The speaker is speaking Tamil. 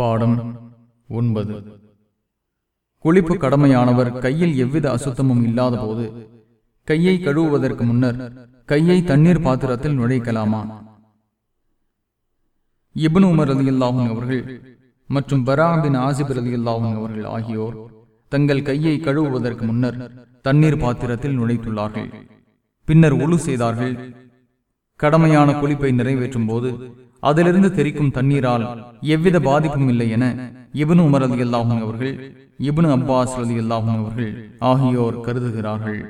பாடம் ஒன்பது. குளிப்பு கடமையானவர் கையில் எவ்வித அசுத்தமும் இல்லாத போது கையை கழுவுவதற்கு முன்னர் கையை தண்ணீர் பாத்திரத்தில் நுழைக்கலாமா? இபுன் உமர் அலி அல்லாஹும் அவர்கள் மற்றும் பராபின் ஆசிப் அலி அல்லாஹும் அவர்கள் ஆகியோர் தங்கள் கையை கழுவுவதற்கு முன்னர் தண்ணீர் பாத்திரத்தில் நுழைத்துள்ளார்கள். பின்னர் ஒழு செய்தார்கள். கடமையான குளிப்பை நிறைவேற்றும் போது அதிலிருந்து தெரிக்கும் தண்ணீரால் எவ்வித பாதிப்பும் இல்லை என இப்னு உமர் ரலியல்லாஹும் அவர்கள் இப்னு அப்பாஸ் ரலியல்லாஹும் அவர்கள் ஆகியோர் கருதுகிறார்கள்.